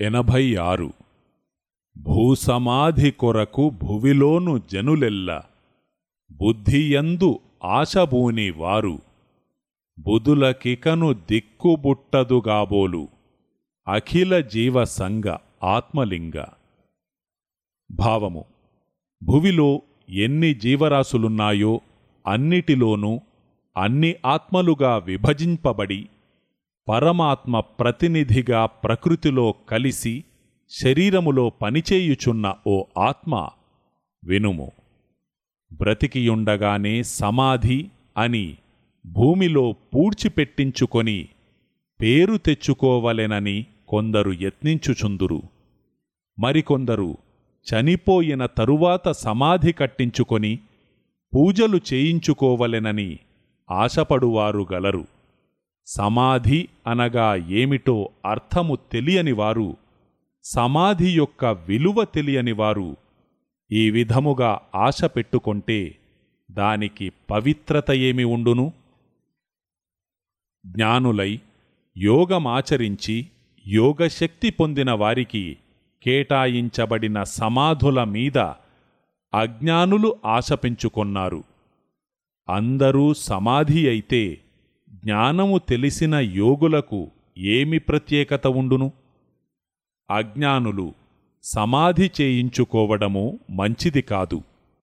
ఎనభై ఆరు భూసమాధి కొరకు భువిలోను జనులెల్ల. బుద్ధియందు ఆశబూని వారు. బుధులకికను దిక్కుబుట్టదుగాబోలు. అఖిల జీవసంగ ఆత్మలింగ. భావము. భువిలో ఎన్ని జీవరాశులున్నాయో అన్నిటిలోనూ అన్ని ఆత్మలుగా విభజింపబడి పరమాత్మ ప్రతినిధిగా ప్రకృతిలో కలిసి శరీరములో పనిచేయుచున్న ఓ ఆత్మ వినుము. బ్రతికియుండగానే సమాధి అని భూమిలో పూడ్చిపెట్టించుకొని పేరు తెచ్చుకోవలెనని కొందరు యత్నించుచుందురు. మరికొందరు చనిపోయిన తరువాత సమాధి కట్టించుకొని పూజలు చేయించుకోవలెనని ఆశపడువారు గలరు. సమాధి అనగా ఏమిటో అర్థము తెలియనివారు సమాధి యొక్క విలువ తెలియని వారు ఈ విధముగా ఆశ పెట్టుకొంటే దానికి పవిత్రత ఏమి ఉండును? జ్ఞానులై యోగమాచరించి యోగశక్తి పొందిన వారికి కేటాయించబడిన సమాధుల మీద అజ్ఞానులు ఆశ పెంచుకొన్నారు. అందరూ సమాధి అయితే జ్ఞానము తెలిసిన యోగులకు ఏమి ప్రత్యేకత ఉండును? అజ్ఞానులు సమాధి చేయించుకోవడము మంచిది కాదు.